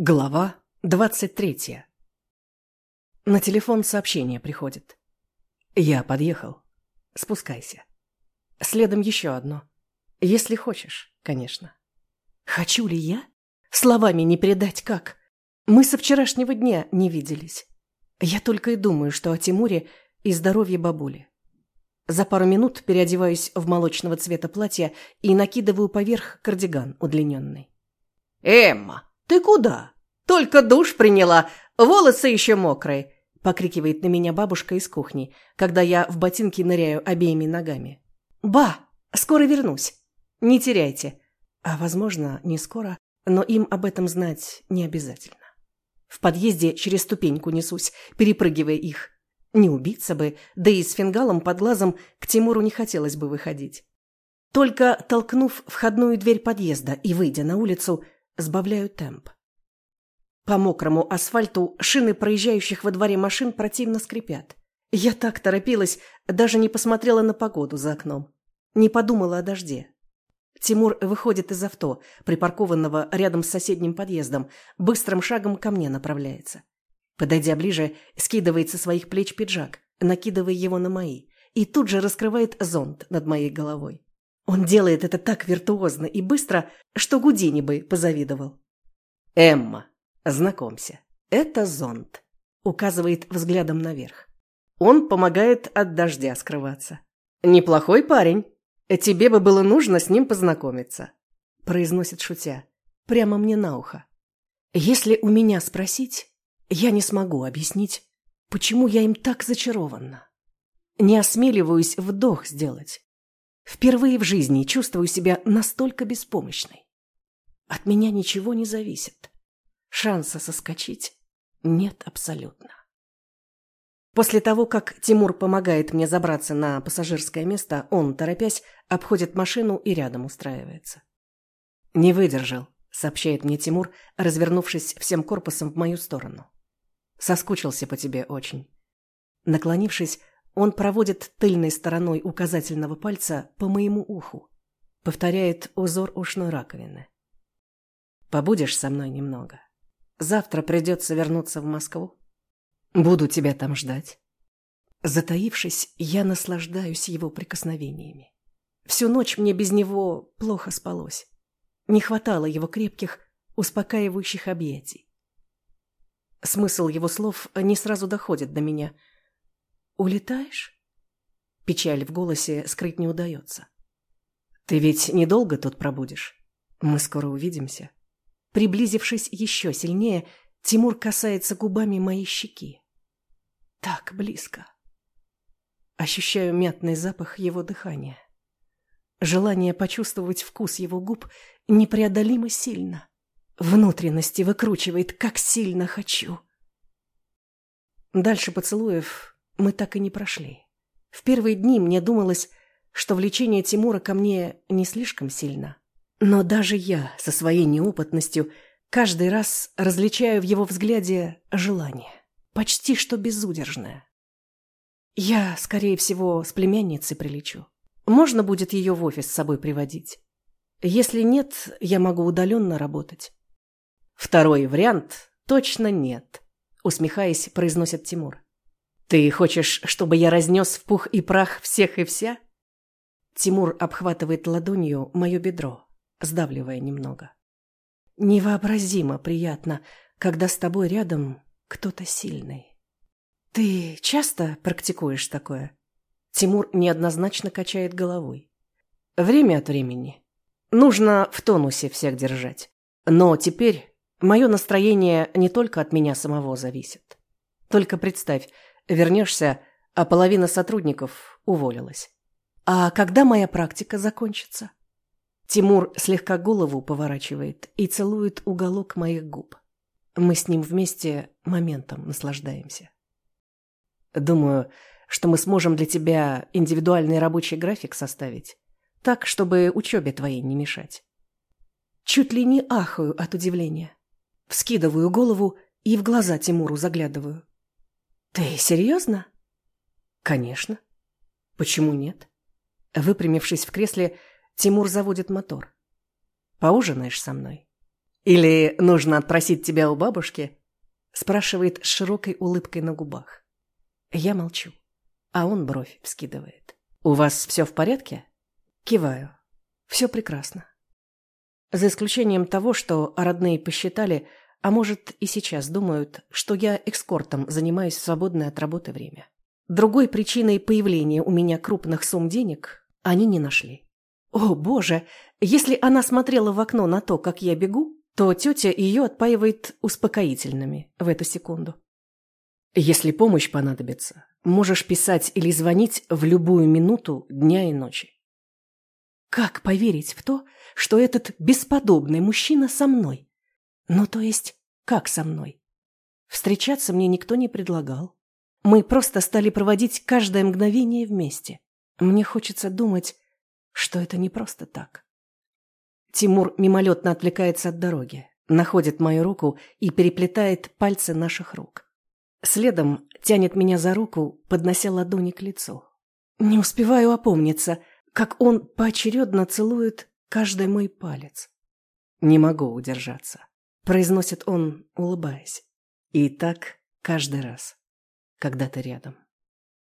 Глава двадцать третья. На телефон сообщение приходит. Я подъехал. Спускайся. Следом еще одно. Если хочешь, конечно. Хочу ли я? Словами не передать как. Мы со вчерашнего дня не виделись. Я только и думаю, что о Тимуре и здоровье бабули. За пару минут переодеваюсь в молочного цвета платье и накидываю поверх кардиган удлиненный. «Эмма, ты куда? Только душ приняла, волосы еще мокрые!» Покрикивает на меня бабушка из кухни, когда я в ботинки ныряю обеими ногами. «Ба, скоро вернусь. Не теряйте». А, возможно, не скоро, но им об этом знать не обязательно. В подъезде через ступеньку несусь, перепрыгивая их. Не убиться бы, да и с фингалом под глазом к Тимуру не хотелось бы выходить. Только толкнув входную дверь подъезда и выйдя на улицу, сбавляю темп. По мокрому асфальту шины проезжающих во дворе машин противно скрипят. Я так торопилась, даже не посмотрела на погоду за окном. Не подумала о дожде. Тимур выходит из авто, припаркованного рядом с соседним подъездом, быстрым шагом ко мне направляется. Подойдя ближе, скидывает со своих плеч пиджак, накидывая его на мои, и тут же раскрывает зонт над моей головой. Он делает это так виртуозно и быстро, что Гудини бы позавидовал. «Эмма, знакомься, это зонт», — указывает взглядом наверх. Он помогает от дождя скрываться. «Неплохой парень. Тебе бы было нужно с ним познакомиться», — произносит шутя, прямо мне на ухо. «Если у меня спросить, я не смогу объяснить, почему я им так зачарована. Не осмеливаюсь вдох сделать. Впервые в жизни чувствую себя настолько беспомощной. От меня ничего не зависит. Шанса соскочить нет абсолютно. После того, как Тимур помогает мне забраться на пассажирское место, он, торопясь, обходит машину и рядом устраивается. «Не выдержал», — сообщает мне Тимур, развернувшись всем корпусом в мою сторону. Соскучился по тебе очень. Наклонившись, он проводит тыльной стороной указательного пальца по моему уху. Повторяет узор ушной раковины. Побудешь со мной немного. Завтра придется вернуться в Москву. Буду тебя там ждать. Затаившись, я наслаждаюсь его прикосновениями. Всю ночь мне без него плохо спалось. Не хватало его крепких, успокаивающих объятий. Смысл его слов не сразу доходит до меня. «Улетаешь?» Печаль в голосе скрыть не удается. «Ты ведь недолго тут пробудешь? Мы скоро увидимся». Приблизившись еще сильнее, Тимур касается губами моей щеки. Так близко. Ощущаю мятный запах его дыхания. Желание почувствовать вкус его губ непреодолимо сильно. Внутренности выкручивает, как сильно хочу. Дальше поцелуев мы так и не прошли. В первые дни мне думалось, что влечение Тимура ко мне не слишком сильно. Но даже я, со своей неопытностью, каждый раз различаю в его взгляде желание. Почти что безудержное. Я, скорее всего, с племянницей прилечу. Можно будет ее в офис с собой приводить. Если нет, я могу удаленно работать. Второй вариант точно нет, усмехаясь, произносит Тимур. Ты хочешь, чтобы я разнес в пух и прах всех и вся? Тимур обхватывает ладонью мое бедро, сдавливая немного. Невообразимо приятно, когда с тобой рядом кто-то сильный. Ты часто практикуешь такое? Тимур неоднозначно качает головой. Время от времени. Нужно в тонусе всех держать. Но теперь Мое настроение не только от меня самого зависит. Только представь, вернешься, а половина сотрудников уволилась. А когда моя практика закончится? Тимур слегка голову поворачивает и целует уголок моих губ. Мы с ним вместе моментом наслаждаемся. Думаю, что мы сможем для тебя индивидуальный рабочий график составить, так, чтобы учебе твоей не мешать. Чуть ли не ахаю от удивления. Вскидываю голову и в глаза Тимуру заглядываю. «Ты серьезно?» «Конечно. Почему нет?» Выпрямившись в кресле, Тимур заводит мотор. «Поужинаешь со мной?» Или нужно отпросить тебя у бабушки?» Спрашивает с широкой улыбкой на губах. Я молчу, а он бровь вскидывает. «У вас все в порядке?» Киваю. Все прекрасно. За исключением того, что родные посчитали, а может и сейчас думают, что я экскортом занимаюсь в свободное от работы время. Другой причиной появления у меня крупных сумм денег они не нашли. О, боже, если она смотрела в окно на то, как я бегу, то тетя ее отпаивает успокоительными в эту секунду. Если помощь понадобится, можешь писать или звонить в любую минуту дня и ночи. Как поверить в то, что этот бесподобный мужчина со мной? Ну, то есть, как со мной? Встречаться мне никто не предлагал. Мы просто стали проводить каждое мгновение вместе. Мне хочется думать, что это не просто так. Тимур мимолетно отвлекается от дороги, находит мою руку и переплетает пальцы наших рук. Следом тянет меня за руку, поднося ладони к лицу. Не успеваю опомниться, как он поочередно целует каждый мой палец. «Не могу удержаться», — произносит он, улыбаясь. И так каждый раз, когда ты рядом.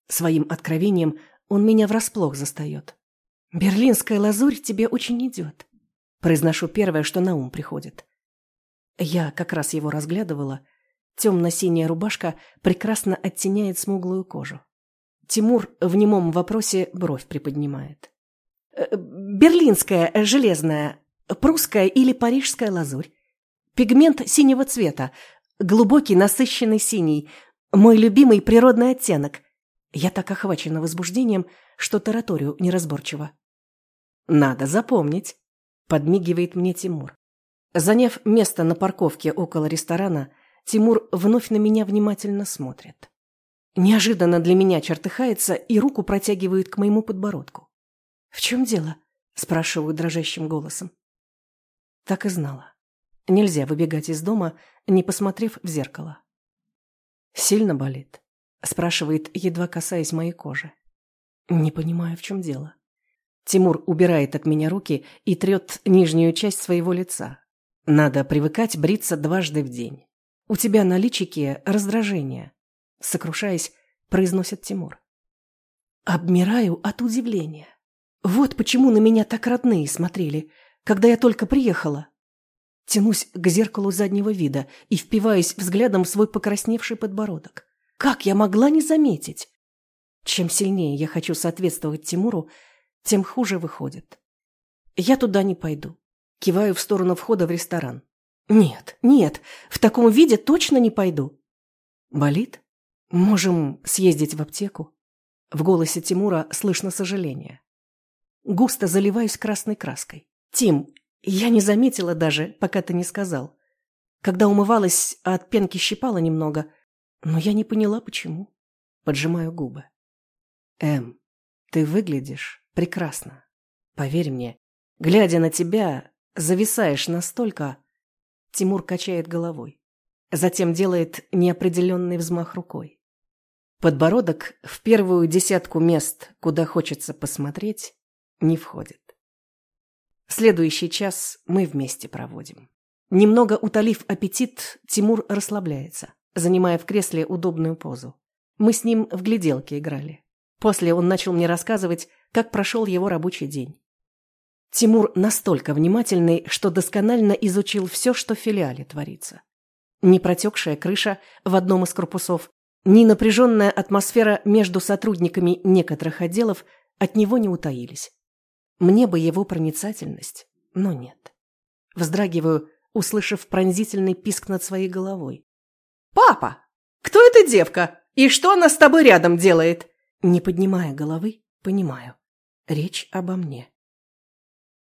Своим откровением он меня врасплох застает. «Берлинская лазурь тебе очень идет», Произношу первое, что на ум приходит. Я как раз его разглядывала. Темно-синяя рубашка прекрасно оттеняет смуглую кожу. Тимур в немом вопросе бровь приподнимает. «Э, «Берлинская, железная, прусская или парижская лазурь. Пигмент синего цвета, глубокий насыщенный синий, мой любимый природный оттенок. Я так охвачена возбуждением, что тараторию неразборчиво. Надо запомнить. Подмигивает мне Тимур. Заняв место на парковке около ресторана, Тимур вновь на меня внимательно смотрит. Неожиданно для меня чертыхается и руку протягивает к моему подбородку. «В чем дело?» – спрашиваю дрожащим голосом. Так и знала. Нельзя выбегать из дома, не посмотрев в зеркало. «Сильно болит?» – спрашивает, едва касаясь моей кожи. Не понимаю, в чем дело. Тимур убирает от меня руки и трет нижнюю часть своего лица. Надо привыкать бриться дважды в день. У тебя на личике раздражение. Сокрушаясь, произносит Тимур. Обмираю от удивления. Вот почему на меня так родные смотрели, когда я только приехала. Тянусь к зеркалу заднего вида и впиваюсь взглядом в свой покрасневший подбородок. Как я могла не заметить? Чем сильнее я хочу соответствовать Тимуру, тем хуже выходит. Я туда не пойду. Киваю в сторону входа в ресторан. Нет, нет, в таком виде точно не пойду. Болит? Можем съездить в аптеку? В голосе Тимура слышно сожаление. Густо заливаюсь красной краской. Тим, я не заметила даже, пока ты не сказал. Когда умывалась, от пенки щипала немного, но я не поняла, почему. Поджимаю губы. Эм, ты выглядишь прекрасно. Поверь мне, глядя на тебя, зависаешь настолько... Тимур качает головой. Затем делает неопределенный взмах рукой. Подбородок в первую десятку мест, куда хочется посмотреть, не входит. Следующий час мы вместе проводим. Немного утолив аппетит, Тимур расслабляется, занимая в кресле удобную позу. Мы с ним в гляделки играли. После он начал мне рассказывать, как прошел его рабочий день. Тимур настолько внимательный, что досконально изучил все, что в филиале творится. Ни протекшая крыша в одном из корпусов, ни напряженная атмосфера между сотрудниками некоторых отделов от него не утаились. Мне бы его проницательность, но нет. Вздрагиваю, услышав пронзительный писк над своей головой. «Папа! Кто эта девка? И что она с тобой рядом делает?» Не поднимая головы, понимаю. Речь обо мне.